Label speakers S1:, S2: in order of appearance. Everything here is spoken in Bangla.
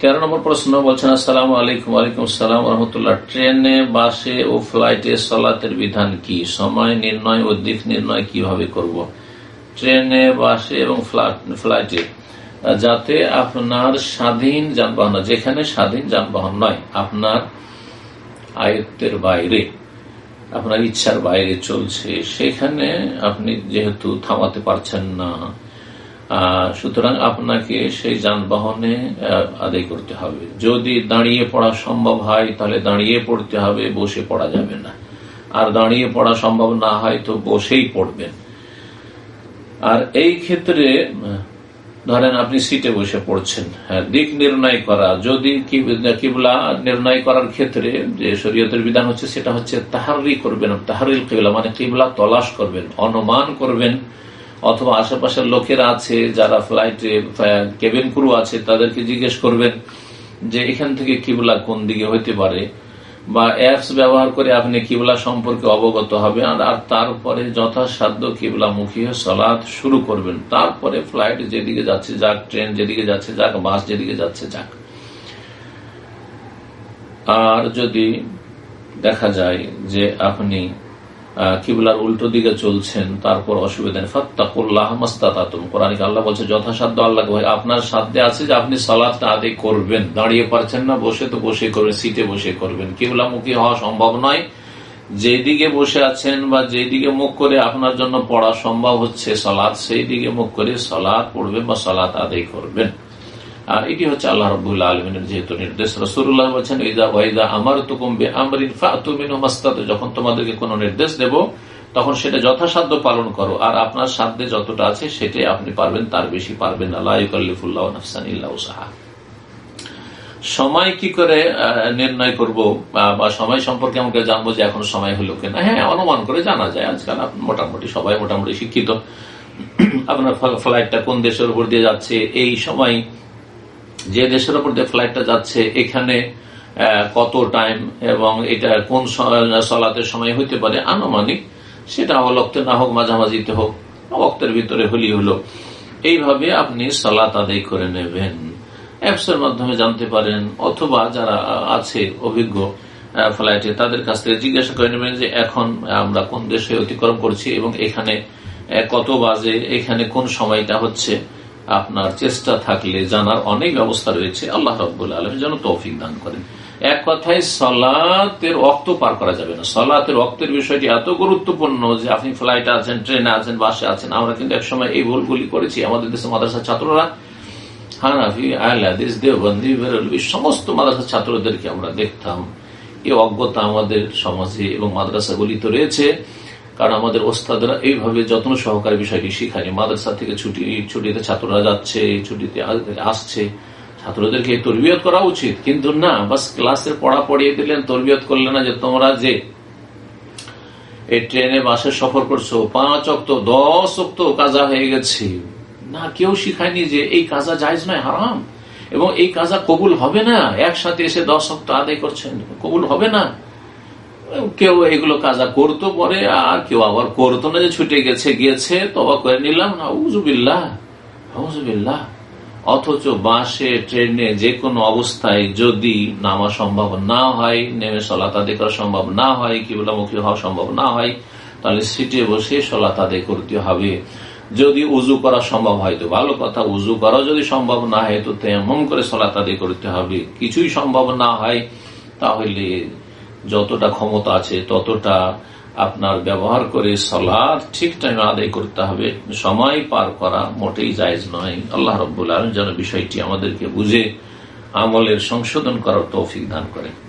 S1: তেরো নম্বর প্রশ্ন বলছেন, আসসালাম আলাইকুম আলাইকুম সালাম রহমতুল্লাহ ট্রেনে, বাসে ও ফ্লাইটে সলাতের বিধান কি? সময় নির্ণয় ও দিক নির্ণয় কীভাবে করব। ট্রেনে, বাসে এবং ফ্লাইটে। যাতে আপনার স্বাধীন যানবাহন যেখানে স্বাধীন যানবাহন নয়, আপনার আয়ত্তের বাইরে, আপনার ইচ্ছার বাইরে চলছে, সেখানে আপনি যেহেতু থামাতে পারছেন না সুতরাং আপনাকে সেই যানবাহনে আদায় করতে হবে। যদি দাঁড়িয়ে পড়া সম্ভব হয়, তাহলে দাঁড়িয়ে পড়তে হবে, বসে পড়া যাবে না। আর দাঁড়িয়ে পড়া সম্ভব না হয়, তো বসেই পড়বেন। আর এই ক্ষেত্রে, ধরেন আপনি সিটে বসে পড়ছেন। হ্যাঁ দিক নির্ণয় করা। যদি কিবলা নির্ণয় করার ক্ষেত্রে যে শরীয়তের বিধান হচ্ছে, সেটা হচ্ছে তাহারি করবেন। তাহারিল কিবলা মানে কিবলা তলাশ করবেন, অনুমান করবেন। অথবা আশেপাশের লোকেরা আছে, যারা ফ্লাইটে কেবিন ক্রু আছে, তাদেরকে জিজ্ঞেস করবেন যে এখান থেকে কিবলা কোন দিকে হইতে পারে বা অ্যাপস ব্যবহার করে আপনি কিবলা সম্পর্কে অবগত হবেন আর তারপরে যথাসাধ্য কিবলামুখী হয়ে সলাদ শুরু করবেন। তারপরে ফ্লাইট যেদিকে যাচ্ছে যাক ট্রেন যেদিকে যাচ্ছে যাক বাস যেদিকে যাচ্ছে যাক। আর যদি দেখা যায় যে আপনি কিবলার উল্টো দিকে চলছেন, তারপর অসুবিধা নেই। ফত্তাকুল্লাহ মাস্তাতুম কোরআনিক আল্লাহ বলছে, যথাসাধ্য আল্লাহ ভাই আপনার সাধ্যে আছে যে আপনি সালাদটা আদায় করবেন। দাঁড়িয়ে পারছেন না, বসে তো বসে করবেন, সিটে বসে করবেন। কিবলামুখী হওয়া সম্ভব নয়। যেদিকে বসে আছেন বা যেদিকে মুখ করে আপনার জন্য পড়া সম্ভব হচ্ছে সলাদ সেই দিকে মুখ করে সলাদ পড়বেন বা সলাদ আদায় করবেন। আর এটি হচ্ছে আল্লাহ রবুল্লাহ আলমিনের যেহেতু নির্দেশ রসুল্লাহ বলছেন আমার তুকুম্বে আমরিন ফাতুমিনাস্তাদ যখন তোমাদেরকে কোনো নির্দেশ দেব, তখন সেটা যথাসাধ্য পালন করো। আর আপনার সাধ্যে যতটা আছে সেটাই আপনি পারবেন, তার বেশি পারবেন সাহা সময় কি করে নির্ণয় করব, বা সময় সম্পর্কে আমাকে জানব যে এখন সময় হলো কিনা। হ্যাঁ অনুমান করে জানা যায়। আজকাল মোটামুটি সবাই মোটামুটি শিক্ষিত। আপনার ফ্লাইটটা কোন দেশের উপর দিয়ে যাচ্ছে, এই সময় যে দেশের উপর দিয়ে ফ্লাইটটা যাচ্ছে, এখানে কত টাইম এবং এটা কোন সলাতের সময় হইতে পারে আনুমানিক, সেটা অলক্তে না হোক, মাঝামাঝিতে হোক অক্তের ভিতরে হলি হলো। এইভাবে আপনি সলাত আদায় করে নেবেন। অ্যাপসের মাধ্যমে জানতে পারেন, অথবা যারা আছে, অভিজ্ঞ ফ্লাইটে তাদের কাছ থেকে জিজ্ঞাসা করে নেবেন যে এখন আমরা কোন দেশে অতিক্রম করছি এবং এখানে কত বাজে, এখানে কোন সময়টা হচ্ছে। আপনার চেষ্টা থাকলে জানার অনেক ব্যবস্থা রয়েছে। আল্লাহ রব্বুল আলম যেন তৌফিক দান করেন। এক কথায় সলাতের রক্ত পার করা যাবে না। সলাতের রক্তের বিষয়টি এত গুরুত্বপূর্ণ যে আপনি ফ্লাইটে আছেন, ট্রেনে আছেন, বাসে আছেন, আমরা কিন্তু একসময় এই ভুলগুলি করেছি। আমাদের দেশে মাদ্রাসার ছাত্ররা, হানাফি, আহলাদিস, দেওবন্দি, বেরলবি, সমস্ত মাদ্রাসার ছাত্রদেরকে আমরা দেখতাম। এই অজ্ঞতা আমাদের সমাজে এবং মাদ্রাসাগুলি তো রয়েছে। কারণ আমাদের ওস্তাদরা এইভাবে যত্ন সহকারে বিষয়টি শিখায়নি। মাদ্রাসা থেকে ছুটি, ছুটিতে ছাত্ররা যাচ্ছে ছুটিতে আসছে। ছাত্রদেরকে তরবিয়ত করা উচিত, কিন্তু না, বাস ক্লাসের পড়া পড়িয়ে দিলেন, তরবিয়ত করলেন না যে তোমরা যে এই ট্রেনে, বাসে সফর করছ, পাঁচ অক্ত, দশ অক্ত কাজা হয়ে গেছে। না, কেউ শিখায়নি যে এই কাজা যাইজ নয়, হারাম। এবং এই কাজা কবুল হবে না। একসাথে এসে দশ অক্ত আদায় করছেন, কবুল হবে না। কেউ এগুলো কাজা করতো পরে, আর কেউ আবার করতো না যে ছুটে গেছে, গিয়েছে, তবা করে নিলাম না। উজুবিল্লাহ হুজুবিল্লাহ অথচ বাসে, ট্রেনে যে কোনো অবস্থায় যদি নামা সম্ভব না হয়, নেমে সলাত আদায় করা সম্ভব না হয়, কিবলামুখী হওয়া সম্ভব না হয়, তাহলে সিটে বসে সলাত আদায় করতে হবে। যদি উজু করা সম্ভব হয় তো ভালো কথা উজু করা যদি সম্ভব না হয় তো তেমন করে সলাত আদায় করতে হবে। কিছুই সম্ভব না হয়, তাহলে যতটা ক্ষমতা আছে, ততটা আপনার ব্যবহার করে সলার ঠিক টাইমে আদায় করতে হবে। সময় পার করা মোটেই জায়জ নয়। আল্লাহ রব্বুল আলম যেন বিষয়টি আমাদেরকে বুঝে আমলের সংশোধন করার তৌফিক দান করেন।